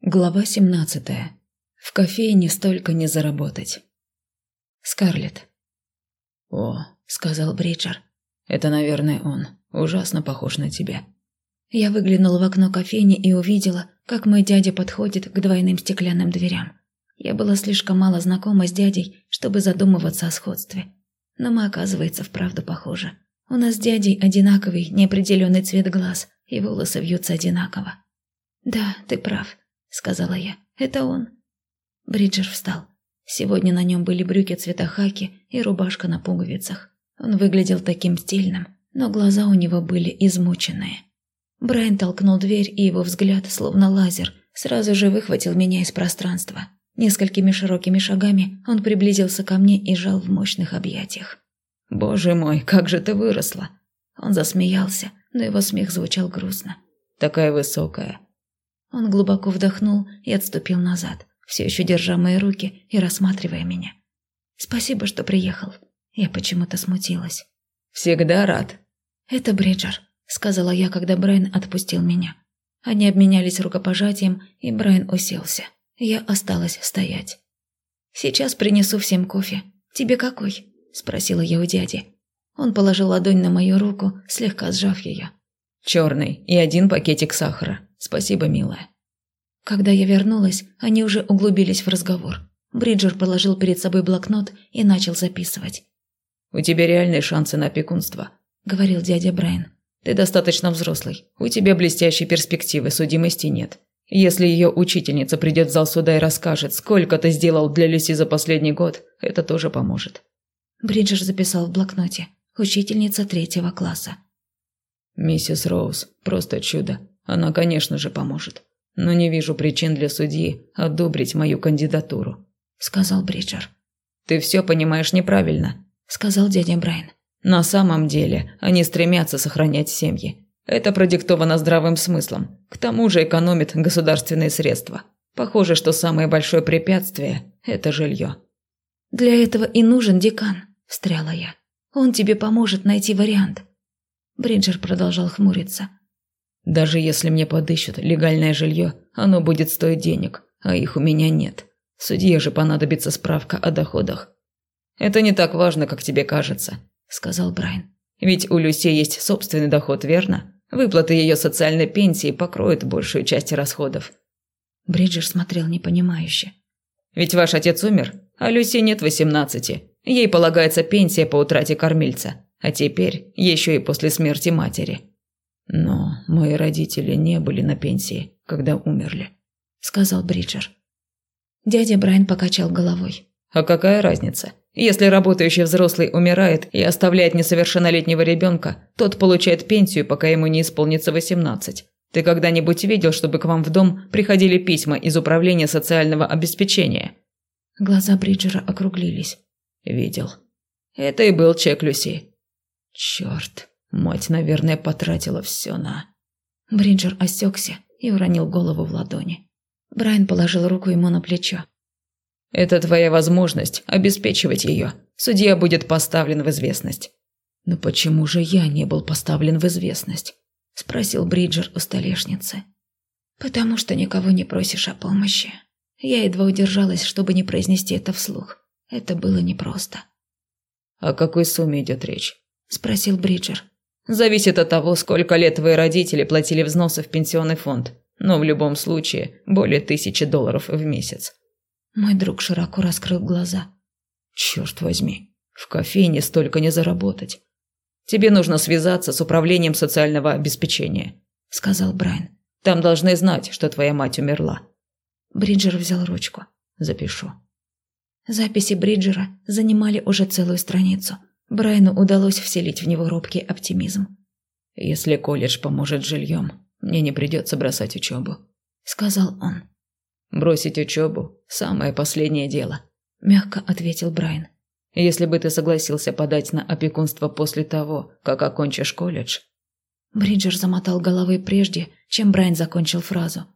Глава 17. В кофейне столько не заработать. Скарлетт. «О», — сказал Бриджер, — «это, наверное, он. Ужасно похож на тебя». Я выглянула в окно кофейни и увидела, как мой дядя подходит к двойным стеклянным дверям. Я была слишком мало знакома с дядей, чтобы задумываться о сходстве. Но мы, оказывается, вправду похожи. У нас с дядей одинаковый, неопределенный цвет глаз, и волосы вьются одинаково. «Да, ты прав», – сказала я. «Это он». Бриджер встал. Сегодня на нем были брюки цвета хаки и рубашка на пуговицах. Он выглядел таким стильным, но глаза у него были измученные. Брайан толкнул дверь, и его взгляд, словно лазер, сразу же выхватил меня из пространства. Несколькими широкими шагами он приблизился ко мне и жал в мощных объятиях. «Боже мой, как же ты выросла!» Он засмеялся, но его смех звучал грустно. «Такая высокая, он глубоко вдохнул и отступил назад, все еще держа мои руки и рассматривая меня. «Спасибо, что приехал». Я почему-то смутилась. «Всегда рад». «Это Бриджер», — сказала я, когда Брайан отпустил меня. Они обменялись рукопожатием, и Брайан уселся. Я осталась стоять. «Сейчас принесу всем кофе. Тебе какой?» – спросила я у дяди. Он положил ладонь на мою руку, слегка сжав ее. «Черный и один пакетик сахара. Спасибо, милая». Когда я вернулась, они уже углубились в разговор. Бриджер положил перед собой блокнот и начал записывать. «У тебя реальные шансы на опекунство», – говорил дядя Брайан. «Ты достаточно взрослый. У тебя блестящие перспективы, судимости нет. Если ее учительница придет в зал суда и расскажет, сколько ты сделал для Люси за последний год, это тоже поможет». Бриджер записал в блокноте. Учительница третьего класса. «Миссис Роуз, просто чудо. Она, конечно же, поможет. Но не вижу причин для судьи одобрить мою кандидатуру», – сказал Бриджер. «Ты все понимаешь неправильно», – сказал дядя Брайан. «На самом деле они стремятся сохранять семьи. Это продиктовано здравым смыслом. К тому же экономит государственные средства. Похоже, что самое большое препятствие – это жилье». «Для этого и нужен декан», – встряла я. «Он тебе поможет найти вариант». Бриджер продолжал хмуриться. Даже если мне подыщут легальное жилье, оно будет стоить денег, а их у меня нет. Судье же понадобится справка о доходах. Это не так важно, как тебе кажется, сказал Брайан. Ведь у Люси есть собственный доход, верно? Выплаты ее социальной пенсии покроют большую часть расходов. Бриджер смотрел непонимающе. Ведь ваш отец умер, а Люси нет восемнадцати. Ей полагается пенсия по утрате кормильца, а теперь еще и после смерти матери. Но мои родители не были на пенсии, когда умерли, сказал Бриджер. Дядя Брайан покачал головой. А какая разница? Если работающий взрослый умирает и оставляет несовершеннолетнего ребенка, тот получает пенсию, пока ему не исполнится 18. Ты когда-нибудь видел, чтобы к вам в дом приходили письма из управления социального обеспечения? Глаза Бриджера округлились. Видел. Это и был чек Люси. Черт. Мать, наверное, потратила все на... Бриджер осекся и уронил голову в ладони. Брайан положил руку ему на плечо. «Это твоя возможность обеспечивать ее. Судья будет поставлен в известность». «Но почему же я не был поставлен в известность?» – спросил Бриджер у столешницы. «Потому что никого не просишь о помощи. Я едва удержалась, чтобы не произнести это вслух. Это было непросто». «О какой сумме идет речь?» – спросил Бриджер. Зависит от того, сколько лет твои родители платили взносы в пенсионный фонд. Но в любом случае, более тысячи долларов в месяц. Мой друг широко раскрыл глаза. Черт возьми, в кофейне столько не заработать. Тебе нужно связаться с управлением социального обеспечения, сказал Брайан. Там должны знать, что твоя мать умерла. Бриджер взял ручку. Запишу. Записи Бриджера занимали уже целую страницу – Брайану удалось вселить в него робкий оптимизм. «Если колледж поможет жильем, мне не придется бросать учебу», — сказал он. «Бросить учебу – самое последнее дело», – мягко ответил Брайан. «Если бы ты согласился подать на опекунство после того, как окончишь колледж». Бриджер замотал головой прежде, чем Брайан закончил фразу.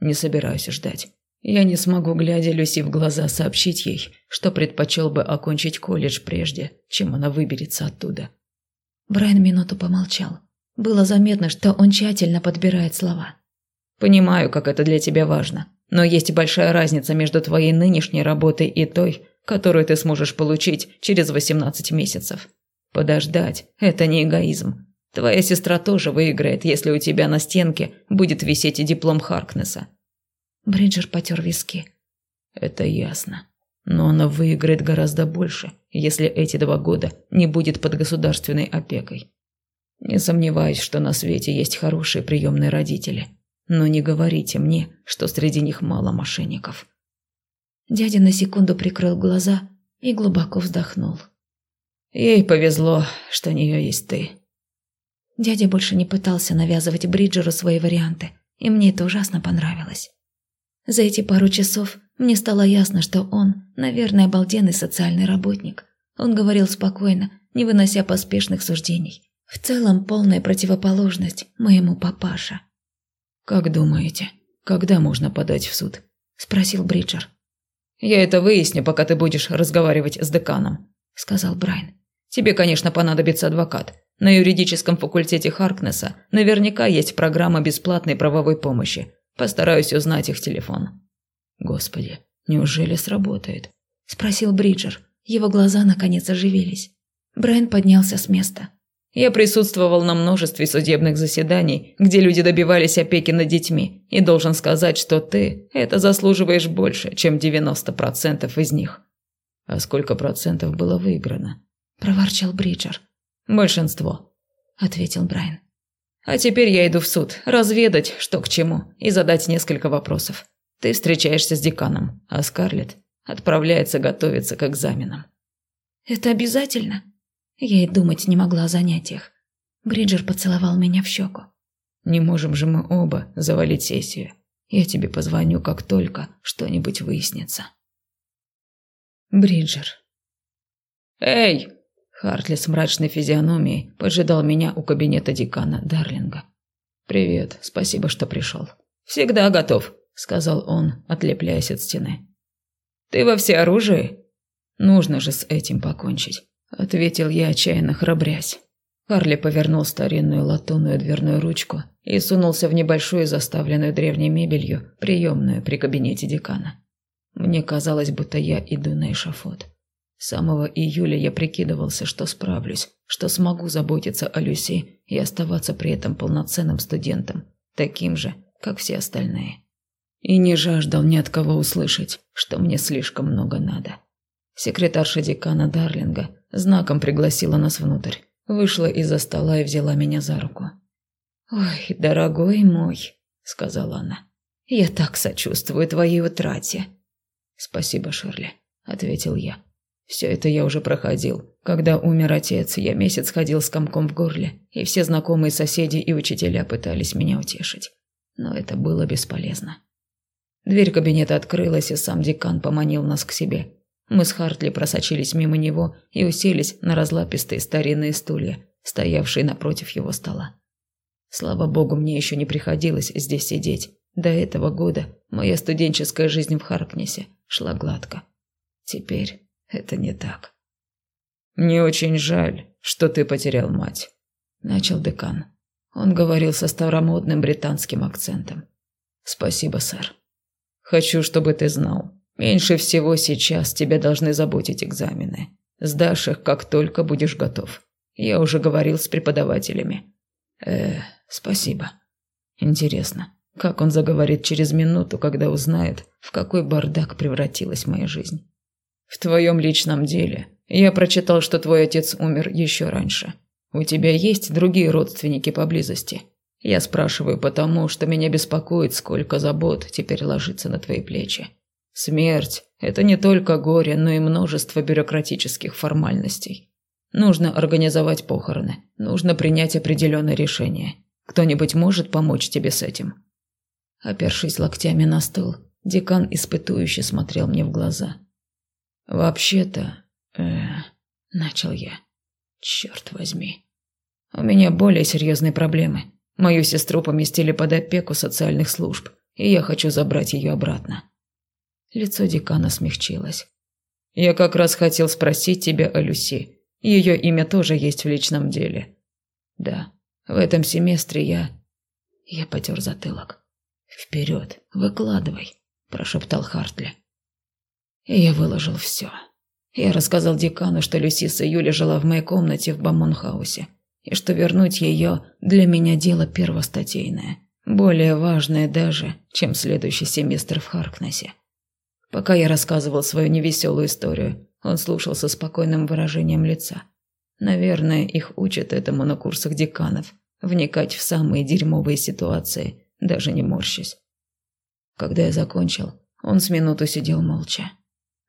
«Не собираюсь ждать. Я не смогу, глядя Люси в глаза, сообщить ей, что предпочел бы окончить колледж прежде, чем она выберется оттуда. Брайан минуту помолчал. Было заметно, что он тщательно подбирает слова. «Понимаю, как это для тебя важно. Но есть большая разница между твоей нынешней работой и той, которую ты сможешь получить через 18 месяцев. Подождать – это не эгоизм. Твоя сестра тоже выиграет, если у тебя на стенке будет висеть и диплом Харкнесса. Бриджер потер виски. Это ясно. Но она выиграет гораздо больше, если эти два года не будет под государственной опекой. Не сомневаюсь, что на свете есть хорошие приемные родители. Но не говорите мне, что среди них мало мошенников. Дядя на секунду прикрыл глаза и глубоко вздохнул. Ей повезло, что у нее есть ты. Дядя больше не пытался навязывать Бриджеру свои варианты, и мне это ужасно понравилось. За эти пару часов мне стало ясно, что он, наверное, обалденный социальный работник. Он говорил спокойно, не вынося поспешных суждений. В целом полная противоположность моему папаше. «Как думаете, когда можно подать в суд?» – спросил Бриджер. «Я это выясню, пока ты будешь разговаривать с деканом», – сказал Брайан. «Тебе, конечно, понадобится адвокат. На юридическом факультете Харкнесса наверняка есть программа бесплатной правовой помощи. Постараюсь узнать их телефон». «Господи, неужели сработает?» – спросил Бриджер. Его глаза наконец оживились. Брайан поднялся с места. Я присутствовал на множестве судебных заседаний, где люди добивались опеки над детьми, и должен сказать, что ты это заслуживаешь больше, чем 90% из них. А сколько процентов было выиграно? проворчал Бриджер. Большинство, ответил Брайан. А теперь я иду в суд, разведать, что к чему, и задать несколько вопросов. Ты встречаешься с деканом, а Скарлетт отправляется готовиться к экзаменам. Это обязательно? Я и думать не могла о занятиях. Бриджер поцеловал меня в щеку. «Не можем же мы оба завалить сессию. Я тебе позвоню, как только что-нибудь выяснится». Бриджер. «Эй!» Хартли с мрачной физиономией поджидал меня у кабинета декана Дарлинга. «Привет, спасибо, что пришел». «Всегда готов», — сказал он, отлепляясь от стены. «Ты во всеоружии?» «Нужно же с этим покончить ответил я, отчаянно храбрясь. Харли повернул старинную латунную дверную ручку и сунулся в небольшую заставленную древней мебелью приемную при кабинете декана. Мне казалось, будто я иду на эшафот. С самого июля я прикидывался, что справлюсь, что смогу заботиться о Люси и оставаться при этом полноценным студентом, таким же, как все остальные. И не жаждал ни от кого услышать, что мне слишком много надо. Секретарша декана Дарлинга знаком пригласила нас внутрь. Вышла из-за стола и взяла меня за руку. «Ой, дорогой мой», — сказала она, — «я так сочувствую твоей утрате». «Спасибо, Шерли», — ответил я. «Все это я уже проходил. Когда умер отец, я месяц ходил с комком в горле, и все знакомые соседи и учителя пытались меня утешить. Но это было бесполезно». Дверь кабинета открылась, и сам декан поманил нас к себе. Мы с Хартли просочились мимо него и уселись на разлапистые старинные стулья, стоявшие напротив его стола. Слава богу, мне еще не приходилось здесь сидеть. До этого года моя студенческая жизнь в Харкнесе шла гладко. Теперь это не так. «Мне очень жаль, что ты потерял мать», – начал декан. Он говорил со старомодным британским акцентом. «Спасибо, сэр. Хочу, чтобы ты знал, Меньше всего сейчас тебя должны заботить экзамены. Сдашь их, как только будешь готов. Я уже говорил с преподавателями. Э, спасибо. Интересно, как он заговорит через минуту, когда узнает, в какой бардак превратилась моя жизнь. В твоем личном деле я прочитал, что твой отец умер еще раньше. У тебя есть другие родственники поблизости? Я спрашиваю потому, что меня беспокоит, сколько забот теперь ложится на твои плечи. Смерть – это не только горе, но и множество бюрократических формальностей. Нужно организовать похороны, нужно принять определенное решение. Кто-нибудь может помочь тебе с этим?» Опершись локтями на стол, декан испытующе смотрел мне в глаза. «Вообще-то...» э, начал я. «Черт возьми. У меня более серьезные проблемы. Мою сестру поместили под опеку социальных служб, и я хочу забрать ее обратно. Лицо декана смягчилось. «Я как раз хотел спросить тебя о Люси. Ее имя тоже есть в личном деле». «Да, в этом семестре я...» Я потер затылок. «Вперед, выкладывай». прошептал Хартли. Я выложил все. Я рассказал декану, что Люсиса Юля жила в моей комнате в Бамонхаусе, и что вернуть ее для меня дело первостатейное, более важное даже, чем следующий семестр в Харкнессе. Пока я рассказывал свою невеселую историю, он слушал со спокойным выражением лица. Наверное, их учат этому на курсах деканов, вникать в самые дерьмовые ситуации, даже не морщась. Когда я закончил, он с минуту сидел молча.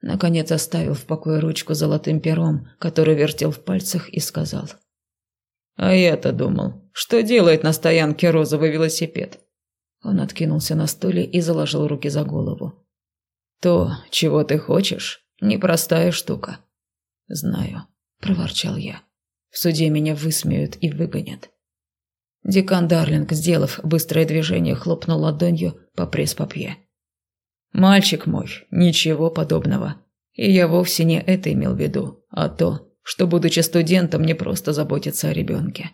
Наконец оставил в покое ручку золотым пером, который вертел в пальцах, и сказал. «А я-то думал, что делает на стоянке розовый велосипед?» Он откинулся на стуле и заложил руки за голову. «То, чего ты хочешь, непростая штука». «Знаю», – проворчал я. «В суде меня высмеют и выгонят». Декан Дарлинг, сделав быстрое движение, хлопнул ладонью по пресс-папье. «Мальчик мой, ничего подобного. И я вовсе не это имел в виду, а то, что, будучи студентом, не просто заботиться о ребенке».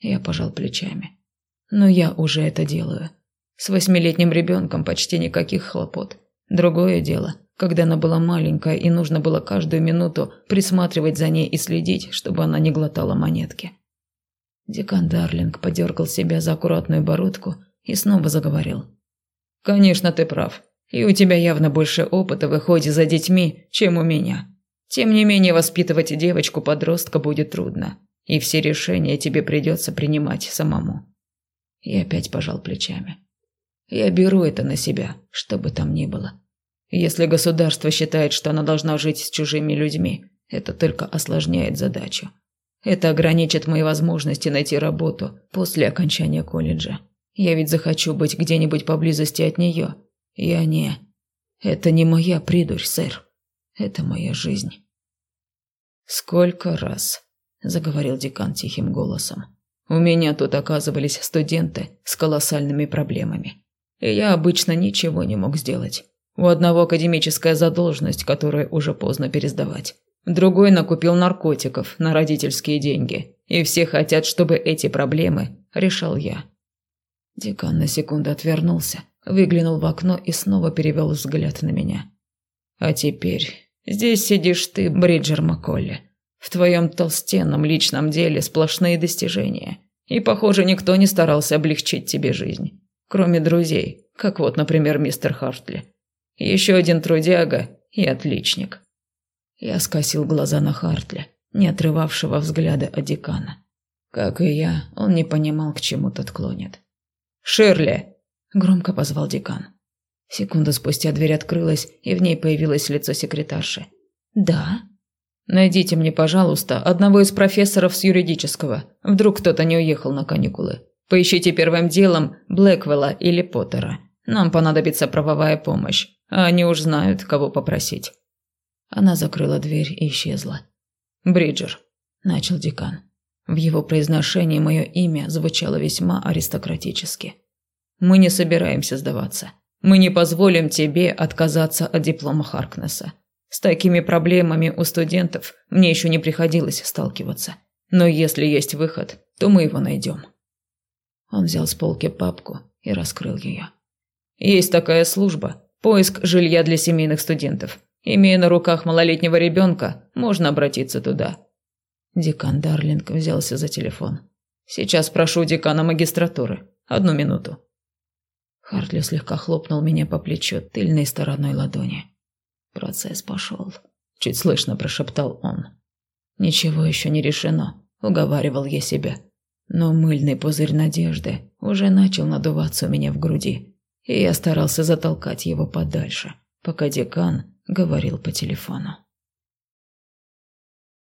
Я пожал плечами. «Но я уже это делаю. С восьмилетним ребенком почти никаких хлопот. Другое дело, когда она была маленькая и нужно было каждую минуту присматривать за ней и следить, чтобы она не глотала монетки». Декан Дарлинг подергал себя за аккуратную бородку и снова заговорил. «Конечно, ты прав. И у тебя явно больше опыта в уходе за детьми, чем у меня. Тем не менее, воспитывать девочку-подростка будет трудно, и все решения тебе придется принимать самому. И опять пожал плечами. Я беру это на себя, что бы там ни было. Если государство считает, что она должна жить с чужими людьми, это только осложняет задачу. Это ограничит мои возможности найти работу после окончания колледжа. Я ведь захочу быть где-нибудь поблизости от нее, я не... Это не моя придурь, сэр. Это моя жизнь. Сколько раз, заговорил декан тихим голосом. У меня тут оказывались студенты с колоссальными проблемами. И я обычно ничего не мог сделать. У одного академическая задолженность, которую уже поздно пересдавать. Другой накупил наркотиков на родительские деньги. И все хотят, чтобы эти проблемы решал я. Декан на секунду отвернулся, выглянул в окно и снова перевел взгляд на меня. «А теперь здесь сидишь ты, Бриджер Макколли. В твоем толстенном личном деле сплошные достижения. И, похоже, никто не старался облегчить тебе жизнь. Кроме друзей, как вот, например, мистер Хартли. Еще один трудяга и отличник». Я скосил глаза на Хартли, не отрывавшего взгляда от декана. Как и я, он не понимал, к чему тот клонит. «Ширли!» Громко позвал декан. Секунду спустя дверь открылась, и в ней появилось лицо секретарши. «Да?» «Найдите мне, пожалуйста, одного из профессоров с юридического. Вдруг кто-то не уехал на каникулы. Поищите первым делом Блэквелла или Поттера. Нам понадобится правовая помощь, а они уж знают, кого попросить». Она закрыла дверь и исчезла. «Бриджер», – начал декан. В его произношении мое имя звучало весьма аристократически. Мы не собираемся сдаваться. Мы не позволим тебе отказаться от диплома Харкнесса. С такими проблемами у студентов мне еще не приходилось сталкиваться. Но если есть выход, то мы его найдем. Он взял с полки папку и раскрыл ее. Есть такая служба – поиск жилья для семейных студентов. Имея на руках малолетнего ребенка, можно обратиться туда. Декан Дарлинг взялся за телефон. Сейчас прошу декана магистратуры. Одну минуту. Хартли слегка хлопнул меня по плечу тыльной стороной ладони. «Процесс пошел», – чуть слышно прошептал он. «Ничего еще не решено», – уговаривал я себя. Но мыльный пузырь надежды уже начал надуваться у меня в груди, и я старался затолкать его подальше, пока декан говорил по телефону.